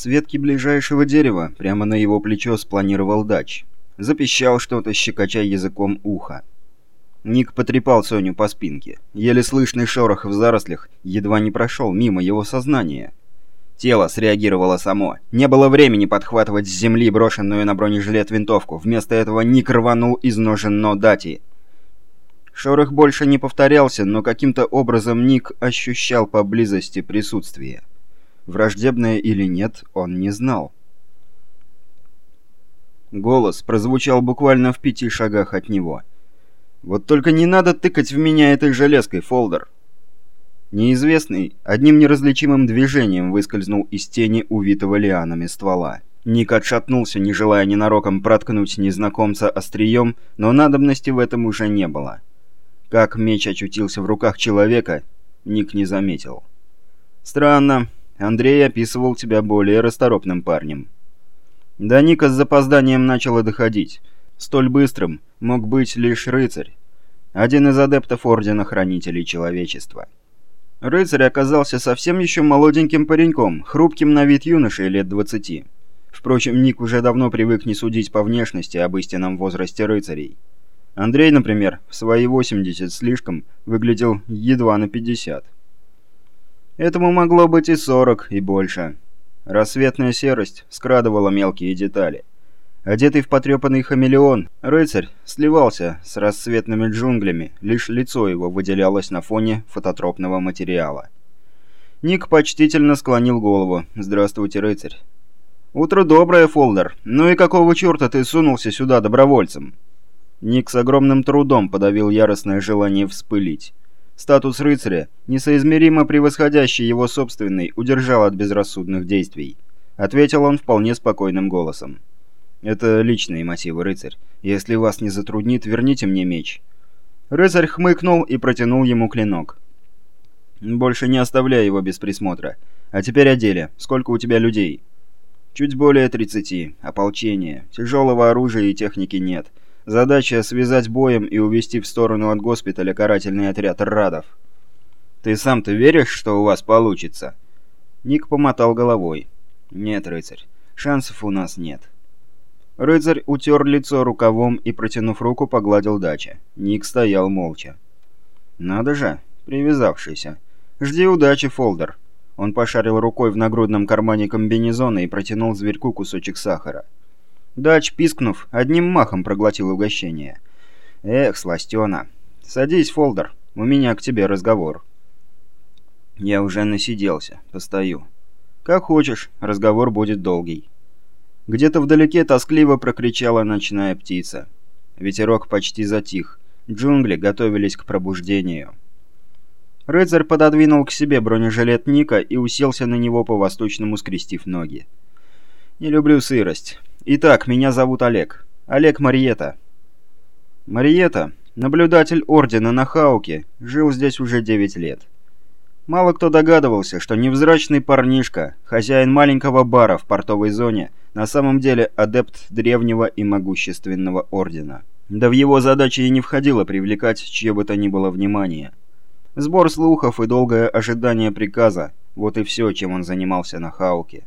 С ветки ближайшего дерева прямо на его плечо спланировал дач. Запищал что-то, щекоча языком уха. Ник потрепал Соню по спинке. Еле слышный шорох в зарослях едва не прошел мимо его сознания. Тело среагировало само. Не было времени подхватывать с земли брошенную на бронежилет винтовку. Вместо этого Ник рванул из ножен но дати. Шорох больше не повторялся, но каким-то образом Ник ощущал поблизости присутствие. Враждебное или нет, он не знал. Голос прозвучал буквально в пяти шагах от него. «Вот только не надо тыкать в меня этой железкой, Фолдер!» Неизвестный одним неразличимым движением выскользнул из тени увитого лианами ствола. Ник отшатнулся, не желая ненароком проткнуть незнакомца острием, но надобности в этом уже не было. Как меч очутился в руках человека, Ник не заметил. «Странно. Андрей описывал тебя более расторопным парнем». До Ника с запозданием начало доходить. Столь быстрым мог быть лишь рыцарь. Один из адептов Ордена Хранителей Человечества. Рыцарь оказался совсем еще молоденьким пареньком, хрупким на вид юношей лет двадцати. Впрочем, Ник уже давно привык не судить по внешности об истинном возрасте рыцарей. Андрей, например, в свои 80 слишком выглядел едва на 50. Этому могло быть и 40, и больше. Рассветная серость скрадывала мелкие детали. Одетый в потрепанный хамелеон, рыцарь сливался с рассветными джунглями, лишь лицо его выделялось на фоне фототропного материала. Ник почтительно склонил голову. «Здравствуйте, рыцарь». «Утро доброе, Фолдер. Ну и какого черта ты сунулся сюда добровольцем?» Ник с огромным трудом подавил яростное желание вспылить. Статус рыцаря, несоизмеримо превосходящий его собственный, удержал от безрассудных действий. Ответил он вполне спокойным голосом. «Это личные мотивы, рыцарь. Если вас не затруднит, верните мне меч». Рыцарь хмыкнул и протянул ему клинок. «Больше не оставляй его без присмотра. А теперь о деле. Сколько у тебя людей?» «Чуть более 30. Ополчение. Тяжелого оружия и техники нет. Задача — связать боем и увести в сторону от госпиталя карательный отряд радов. «Ты сам-то веришь, что у вас получится?» Ник помотал головой. «Нет, рыцарь, шансов у нас нет». Рыцарь утер лицо рукавом и, протянув руку, погладил дача. Ник стоял молча. «Надо же, привязавшийся. Жди удачи, Фолдер». Он пошарил рукой в нагрудном кармане комбинезона и протянул зверьку кусочек сахара. Дач, пискнув, одним махом проглотил угощение. «Эх, сластена. Садись, Фолдер, у меня к тебе разговор». Я уже насиделся, постою. «Как хочешь, разговор будет долгий». Где-то вдалеке тоскливо прокричала ночная птица. Ветерок почти затих. Джунгли готовились к пробуждению. Рыцарь пододвинул к себе бронежилет Ника и уселся на него по-восточному, скрестив ноги. «Не люблю сырость. Итак, меня зовут Олег. Олег Мариета. Мариета, наблюдатель Ордена на Хауке, жил здесь уже 9 лет. Мало кто догадывался, что невзрачный парнишка, хозяин маленького бара в портовой зоне, на самом деле адепт древнего и могущественного Ордена. Да в его задачи и не входило привлекать чье бы то ни было внимание. Сбор слухов и долгое ожидание приказа – вот и все, чем он занимался на Хауке.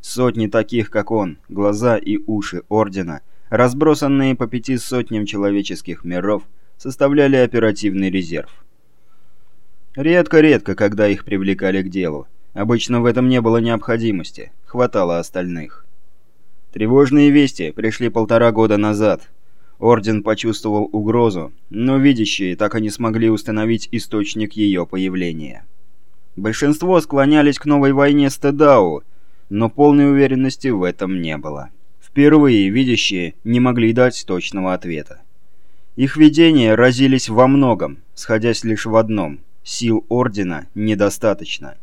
Сотни таких, как он, глаза и уши Ордена, разбросанные по пяти сотням человеческих миров, составляли оперативный резерв. Редко-редко, когда их привлекали к делу. Обычно в этом не было необходимости, хватало остальных. Тревожные вести пришли полтора года назад. Орден почувствовал угрозу, но видящие так и не смогли установить источник ее появления. Большинство склонялись к новой войне с Тедау, но полной уверенности в этом не было. Впервые видящие не могли дать точного ответа. Их видения разились во многом, сходясь лишь в одном – сил Ордена недостаточно.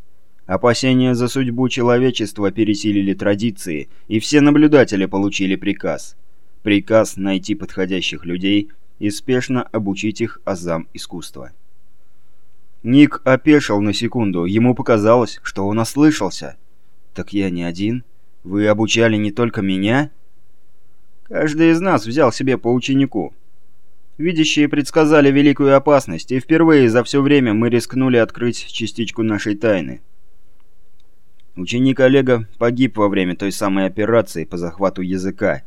Опасения за судьбу человечества пересилили традиции, и все наблюдатели получили приказ. Приказ найти подходящих людей и спешно обучить их азам искусства. Ник опешил на секунду, ему показалось, что он ослышался – «Так я не один? Вы обучали не только меня?» «Каждый из нас взял себе по ученику. Видящие предсказали великую опасность, и впервые за все время мы рискнули открыть частичку нашей тайны. Ученик Олега погиб во время той самой операции по захвату языка.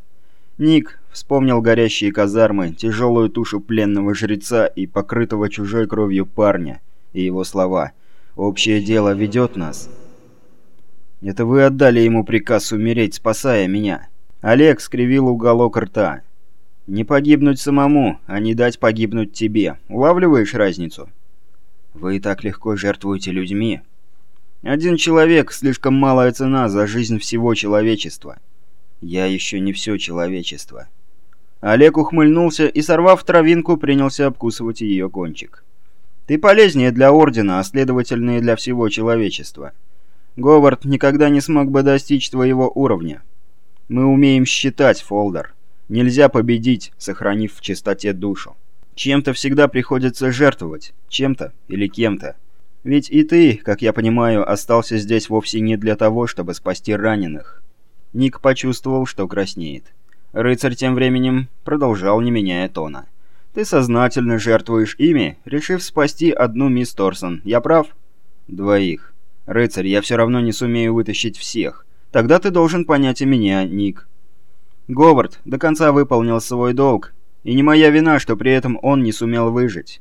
Ник вспомнил горящие казармы, тяжелую тушу пленного жреца и покрытого чужой кровью парня, и его слова «Общее дело ведет нас». «Это вы отдали ему приказ умереть, спасая меня». Олег скривил уголок рта. «Не погибнуть самому, а не дать погибнуть тебе. Улавливаешь разницу?» «Вы так легко жертвуете людьми», один человек – слишком малая цена за жизнь всего человечества. Я еще не все человечество. Олег ухмыльнулся и, сорвав травинку, принялся обкусывать ее кончик. Ты полезнее для Ордена, а следовательно и для всего человечества. Говард никогда не смог бы достичь твоего уровня. Мы умеем считать, Фолдер. Нельзя победить, сохранив в чистоте душу. Чем-то всегда приходится жертвовать. Чем-то или кем-то. Ведь и ты, как я понимаю, остался здесь вовсе не для того, чтобы спасти раненых». Ник почувствовал, что краснеет. Рыцарь тем временем продолжал, не меняя тона. «Ты сознательно жертвуешь ими, решив спасти одну мисс Торсон. Я прав?» «Двоих. Рыцарь, я все равно не сумею вытащить всех. Тогда ты должен понять и меня, Ник». Говард до конца выполнил свой долг, и не моя вина, что при этом он не сумел выжить.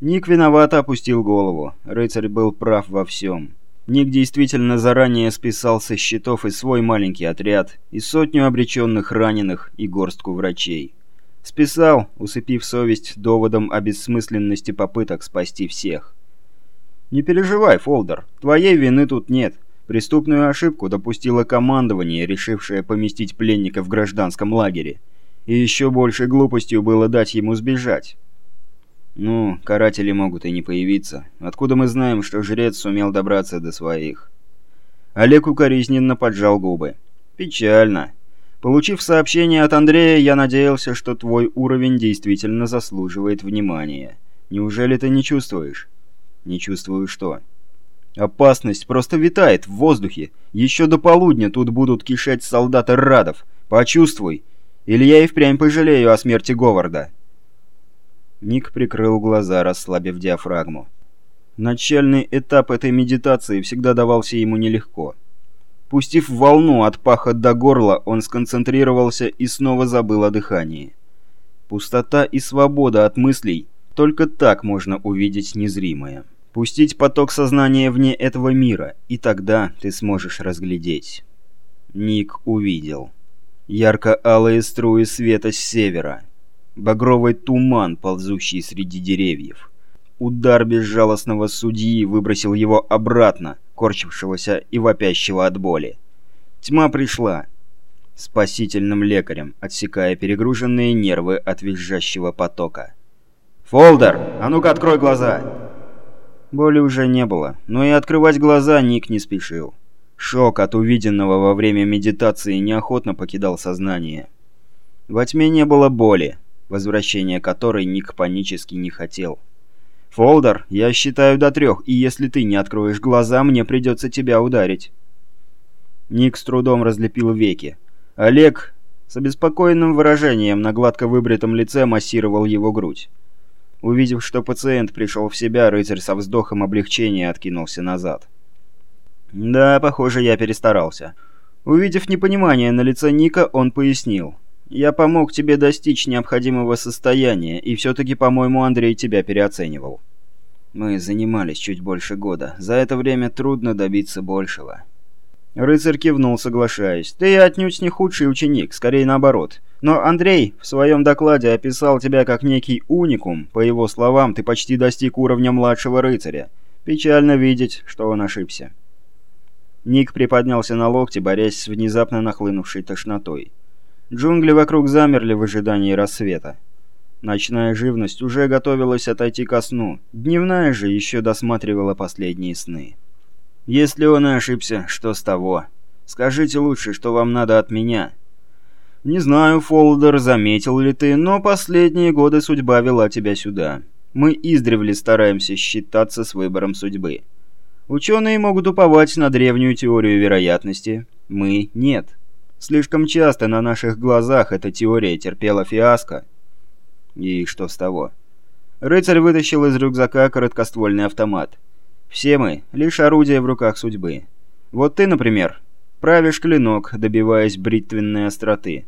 Ник виновато опустил голову. Рыцарь был прав во всем. Ник действительно заранее списал со счетов и свой маленький отряд, и сотню обреченных раненых, и горстку врачей. Списал, усыпив совесть доводом о бессмысленности попыток спасти всех. «Не переживай, Фолдер, твоей вины тут нет. Преступную ошибку допустило командование, решившее поместить пленника в гражданском лагере. И еще большей глупостью было дать ему сбежать». «Ну, каратели могут и не появиться. Откуда мы знаем, что жрец сумел добраться до своих?» Олег укоризненно поджал губы. «Печально. Получив сообщение от Андрея, я надеялся, что твой уровень действительно заслуживает внимания. Неужели ты не чувствуешь?» «Не чувствую что?» «Опасность просто витает в воздухе. Еще до полудня тут будут кишать солдаты Радов. Почувствуй. Или я и впрямь пожалею о смерти Говарда». Ник прикрыл глаза, расслабив диафрагму. Начальный этап этой медитации всегда давался ему нелегко. Пустив волну от паха до горла, он сконцентрировался и снова забыл о дыхании. Пустота и свобода от мыслей – только так можно увидеть незримое. Пустить поток сознания вне этого мира, и тогда ты сможешь разглядеть. Ник увидел. Ярко-алые струи света с севера – багровый туман, ползущий среди деревьев. Удар безжалостного судьи выбросил его обратно, корчившегося и вопящего от боли. Тьма пришла. Спасительным лекарем, отсекая перегруженные нервы от визжащего потока. «Фолдер, а ну-ка открой глаза!» Боли уже не было, но и открывать глаза Ник не спешил. Шок от увиденного во время медитации неохотно покидал сознание. Во тьме не было боли, возвращения которой Ник панически не хотел. «Фолдер, я считаю до трех, и если ты не откроешь глаза, мне придется тебя ударить». Ник с трудом разлепил веки. Олег с обеспокоенным выражением на гладко выбритом лице массировал его грудь. Увидев, что пациент пришел в себя, рыцарь со вздохом облегчения откинулся назад. «Да, похоже, я перестарался». Увидев непонимание на лице Ника, он пояснил. Я помог тебе достичь необходимого состояния, и все-таки, по-моему, Андрей тебя переоценивал. Мы занимались чуть больше года. За это время трудно добиться большего. Рыцарь кивнул, соглашаясь. Ты отнюдь не худший ученик, скорее наоборот. Но Андрей в своем докладе описал тебя как некий уникум. По его словам, ты почти достиг уровня младшего рыцаря. Печально видеть, что он ошибся. Ник приподнялся на локте, борясь с внезапно нахлынувшей тошнотой. Джунгли вокруг замерли в ожидании рассвета. Ночная живность уже готовилась отойти ко сну, дневная же еще досматривала последние сны. «Если он и ошибся, что с того? Скажите лучше, что вам надо от меня?» «Не знаю, Фолдер, заметил ли ты, но последние годы судьба вела тебя сюда. Мы издревле стараемся считаться с выбором судьбы. Ученые могут уповать на древнюю теорию вероятности, мы – нет». Слишком часто на наших глазах эта теория терпела фиаско. И что с того? Рыцарь вытащил из рюкзака короткоствольный автомат. Все мы — лишь орудия в руках судьбы. Вот ты, например, правишь клинок, добиваясь бритвенной остроты.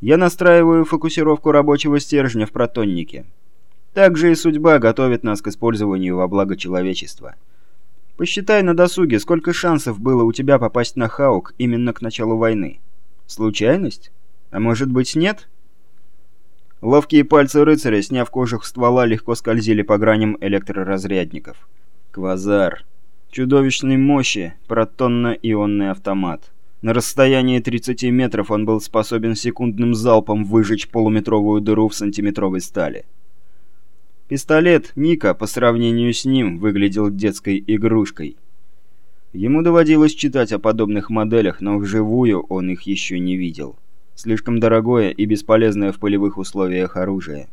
Я настраиваю фокусировку рабочего стержня в протоннике. Также и судьба готовит нас к использованию во благо человечества. Посчитай на досуге, сколько шансов было у тебя попасть на Хаук именно к началу войны. Случайность? А может быть нет? Ловкие пальцы рыцаря, сняв кожух ствола, легко скользили по граням электроразрядников. Квазар. Чудовищной мощи протонно-ионный автомат. На расстоянии 30 метров он был способен секундным залпом выжечь полуметровую дыру в сантиметровой стали. Пистолет Ника по сравнению с ним выглядел детской игрушкой. Ему доводилось читать о подобных моделях, но вживую он их еще не видел. Слишком дорогое и бесполезное в полевых условиях оружие.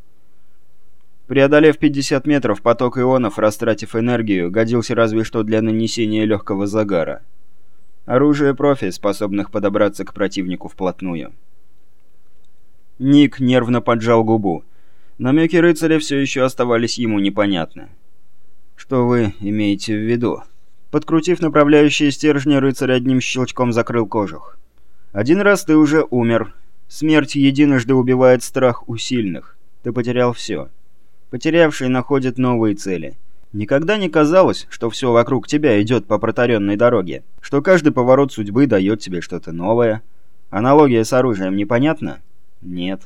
Преодолев 50 метров, поток ионов, растратив энергию, годился разве что для нанесения легкого загара. Оружие профи, способных подобраться к противнику вплотную. Ник нервно поджал губу. Намеки рыцаря все еще оставались ему непонятны. «Что вы имеете в виду?» Подкрутив направляющие стержни, рыцарь одним щелчком закрыл кожух. «Один раз ты уже умер. Смерть единожды убивает страх у сильных. Ты потерял все. Потерявший находит новые цели. Никогда не казалось, что все вокруг тебя идет по протаренной дороге, что каждый поворот судьбы дает тебе что-то новое. Аналогия с оружием непонятна? Нет.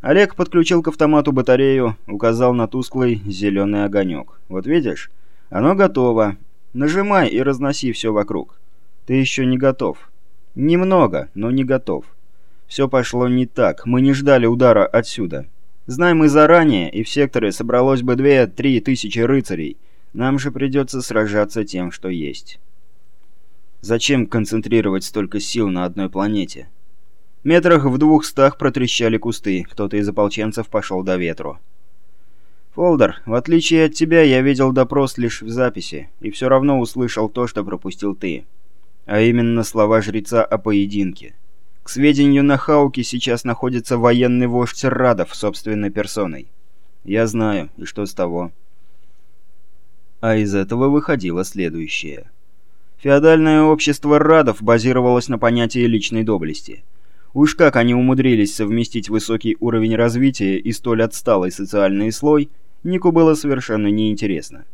Олег подключил к автомату батарею, указал на тусклый зеленый огонек. «Вот видишь? Оно готово. Нажимай и разноси все вокруг. Ты еще не готов. Немного, но не готов. Все пошло не так. Мы не ждали удара отсюда. Знаем мы заранее, и в секторе собралось бы две-три тысячи рыцарей. Нам же придется сражаться тем, что есть. Зачем концентрировать столько сил на одной планете?» Метрах в двухстах протрещали кусты, кто-то из ополченцев пошел до ветру. «Фолдер, в отличие от тебя, я видел допрос лишь в записи, и все равно услышал то, что пропустил ты. А именно слова жреца о поединке. К сведению, на Хауке сейчас находится военный вождь Радов собственной персоной. Я знаю, и что с того?» А из этого выходило следующее. Феодальное общество Радов базировалось на понятии личной доблести – Уж как они умудрились совместить высокий уровень развития и столь отсталый социальный слой, Нику было совершенно неинтересно.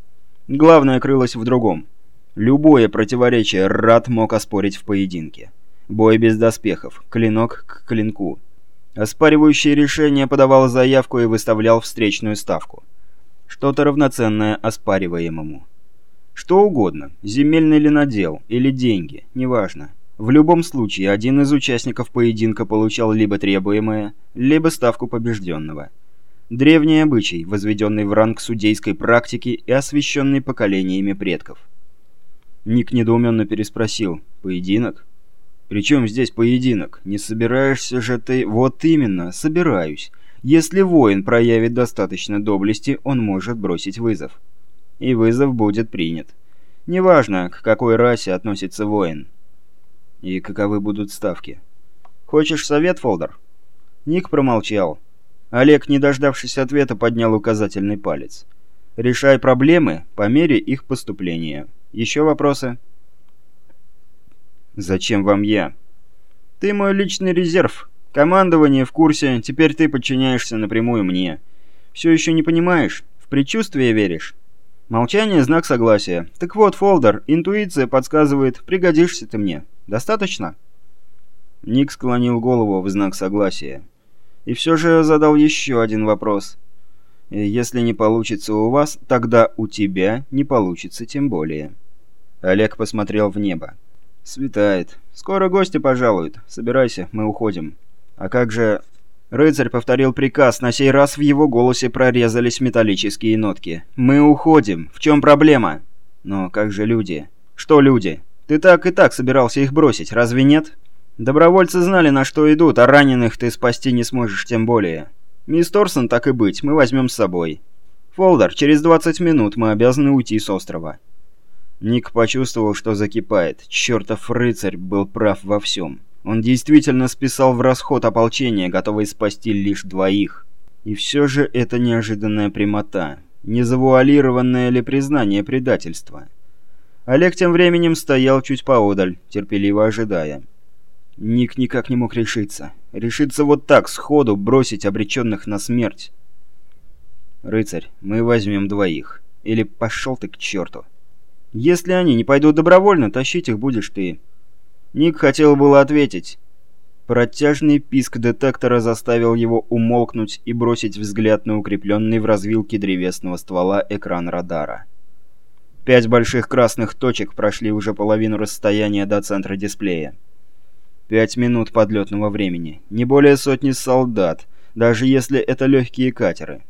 Главное крылось в другом. Любое противоречие Рад мог оспорить в поединке. Бой без доспехов, клинок к клинку. Оспаривающее решение подавал заявку и выставлял встречную ставку. Что-то равноценное оспариваемому. Что угодно, земельный ли надел или деньги, неважно. В любом случае, один из участников поединка получал либо требуемое, либо ставку побежденного. Древний обычай, возведенный в ранг судейской практики и освященный поколениями предков. Ник недоуменно переспросил «Поединок?» «Причем здесь поединок? Не собираешься же ты...» «Вот именно, собираюсь. Если воин проявит достаточно доблести, он может бросить вызов. И вызов будет принят. Неважно, к какой расе относится воин». И каковы будут ставки? Хочешь совет, Фолдер? Ник промолчал. Олег, не дождавшись ответа, поднял указательный палец. Решай проблемы по мере их поступления. Еще вопросы? Зачем вам я? Ты мой личный резерв. Командование в курсе, теперь ты подчиняешься напрямую мне. Все еще не понимаешь? В предчувствие веришь? Молчание – знак согласия. Так вот, Фолдер, интуиция подсказывает, пригодишься ты мне. Достаточно?» Ник склонил голову в знак согласия. И все же задал еще один вопрос. «Если не получится у вас, тогда у тебя не получится тем более». Олег посмотрел в небо. «Светает. Скоро гости пожалуют. Собирайся, мы уходим». «А как же...» Рыцарь повторил приказ, на сей раз в его голосе прорезались металлические нотки. «Мы уходим. В чем проблема?» «Но как же люди?» «Что люди?» Ты так и так собирался их бросить, разве нет? Добровольцы знали, на что идут, а раненых ты спасти не сможешь тем более. Мисс Торсон, так и быть, мы возьмем с собой. Фолдер, через 20 минут мы обязаны уйти с острова». Ник почувствовал, что закипает. Чертов рыцарь был прав во всем. Он действительно списал в расход ополчение, готовый спасти лишь двоих. И все же это неожиданная прямота. Незавуалированное ли признание предательства? Олег тем временем стоял чуть поодаль, терпеливо ожидая. Ник никак не мог решиться. Решиться вот так, сходу, бросить обреченных на смерть. «Рыцарь, мы возьмем двоих. Или пошел ты к черту. Если они не пойдут добровольно, тащить их будешь ты». Ник хотел было ответить. Протяжный писк детектора заставил его умолкнуть и бросить взгляд на укрепленный в развилке древесного ствола экран радара. Пять больших красных точек прошли уже половину расстояния до центра дисплея. Пять минут подлетного времени. Не более сотни солдат, даже если это легкие катеры.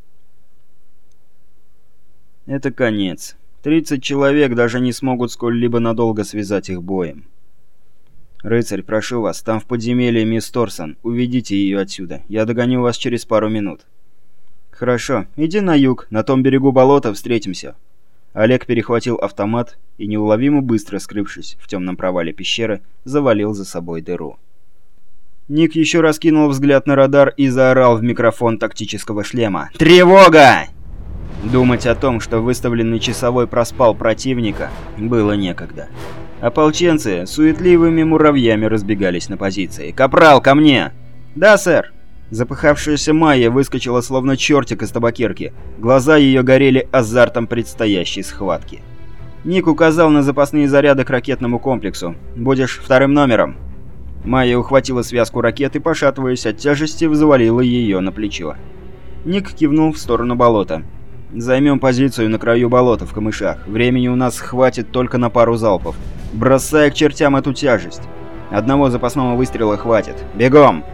Это конец. 30 человек даже не смогут сколь-либо надолго связать их боем. «Рыцарь, прошу вас, там в подземелье мисс Торсон. Уведите ее отсюда. Я догоню вас через пару минут». «Хорошо. Иди на юг. На том берегу болота встретимся». Олег перехватил автомат и, неуловимо быстро скрывшись в темном провале пещеры, завалил за собой дыру. Ник еще раз кинул взгляд на радар и заорал в микрофон тактического шлема. «Тревога!» Думать о том, что выставленный часовой проспал противника, было некогда. Ополченцы суетливыми муравьями разбегались на позиции. «Капрал, ко мне!» «Да, сэр!» Запыхавшаяся Майя выскочила словно чертик из табакерки. Глаза ее горели азартом предстоящей схватки. Ник указал на запасные заряды к ракетному комплексу. «Будешь вторым номером». Майя ухватила связку ракет и, пошатываясь от тяжести, взвалила ее на плечо. Ник кивнул в сторону болота. «Займем позицию на краю болота в камышах. Времени у нас хватит только на пару залпов. Бросай к чертям эту тяжесть. Одного запасного выстрела хватит. Бегом!»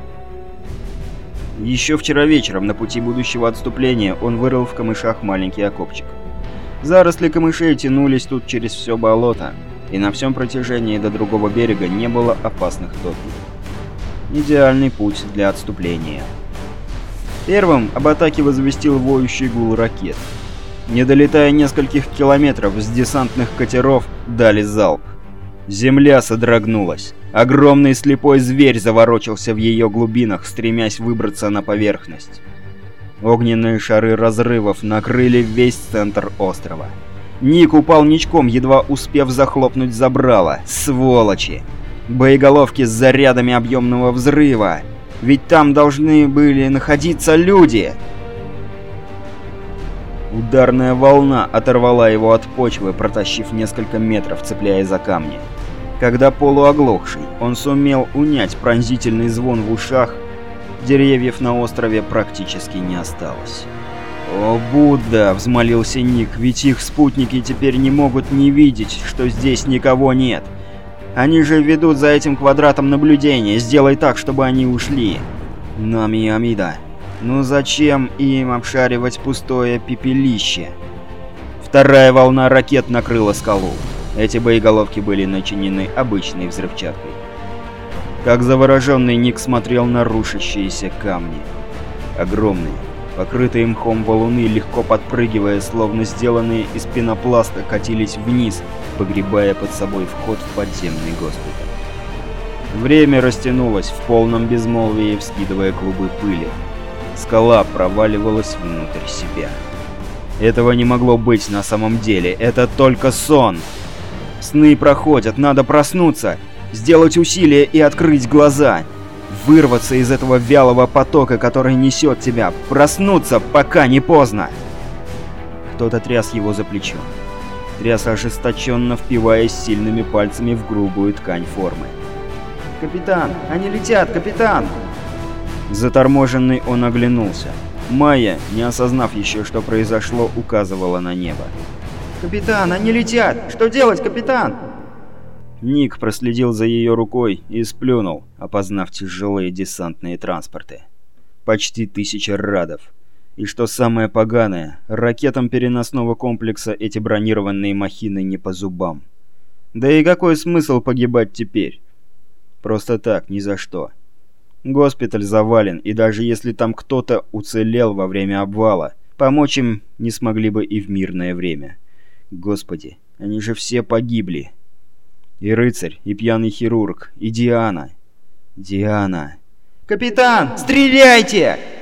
Еще вчера вечером на пути будущего отступления он вырыл в камышах маленький окопчик. Заросли камышей тянулись тут через все болото, и на всем протяжении до другого берега не было опасных топий. Идеальный путь для отступления. Первым об атаке возвестил воющий гул ракет. Не долетая нескольких километров, с десантных катеров дали залп. Земля содрогнулась. Огромный слепой зверь заворочился в ее глубинах, стремясь выбраться на поверхность. Огненные шары разрывов накрыли весь центр острова. Ник упал ничком, едва успев захлопнуть забрало. Сволочи! Боеголовки с зарядами объемного взрыва! Ведь там должны были находиться люди! Ударная волна оторвала его от почвы, протащив несколько метров, цепляя за камни. Когда полуоглохший, он сумел унять пронзительный звон в ушах, деревьев на острове практически не осталось. «О, Будда!» — взмолился Ник, ведь их спутники теперь не могут не видеть, что здесь никого нет. Они же ведут за этим квадратом наблюдения, сделай так, чтобы они ушли. Нами Амида. Ну зачем им обшаривать пустое пепелище? Вторая волна ракет накрыла скалу. Эти боеголовки были начинены обычной взрывчаткой. Как завороженный Ник смотрел на рушащиеся камни. Огромные, покрытые мхом валуны, легко подпрыгивая, словно сделанные из пенопласта, катились вниз, погребая под собой вход в подземный госпиталь. Время растянулось в полном безмолвии, вскидывая клубы пыли. Скала проваливалась внутрь себя. Этого не могло быть на самом деле, это только сон! Сны проходят, надо проснуться, сделать усилие и открыть глаза. Вырваться из этого вялого потока, который несет тебя. Проснуться, пока не поздно. Кто-то тряс его за плечо. Тряс ожесточенно, впиваясь сильными пальцами в грубую ткань формы. «Капитан! Они летят, капитан!» Заторможенный он оглянулся. Майя, не осознав еще, что произошло, указывала на небо. «Капитан, они летят! Что делать, капитан?» Ник проследил за ее рукой и сплюнул, опознав тяжелые десантные транспорты. Почти тысяча радов. И что самое поганое, ракетам переносного комплекса эти бронированные махины не по зубам. Да и какой смысл погибать теперь? Просто так, ни за что. Госпиталь завален, и даже если там кто-то уцелел во время обвала, помочь им не смогли бы и в мирное время. Господи, они же все погибли. И рыцарь, и пьяный хирург, и Диана. Диана. «Капитан, стреляйте!»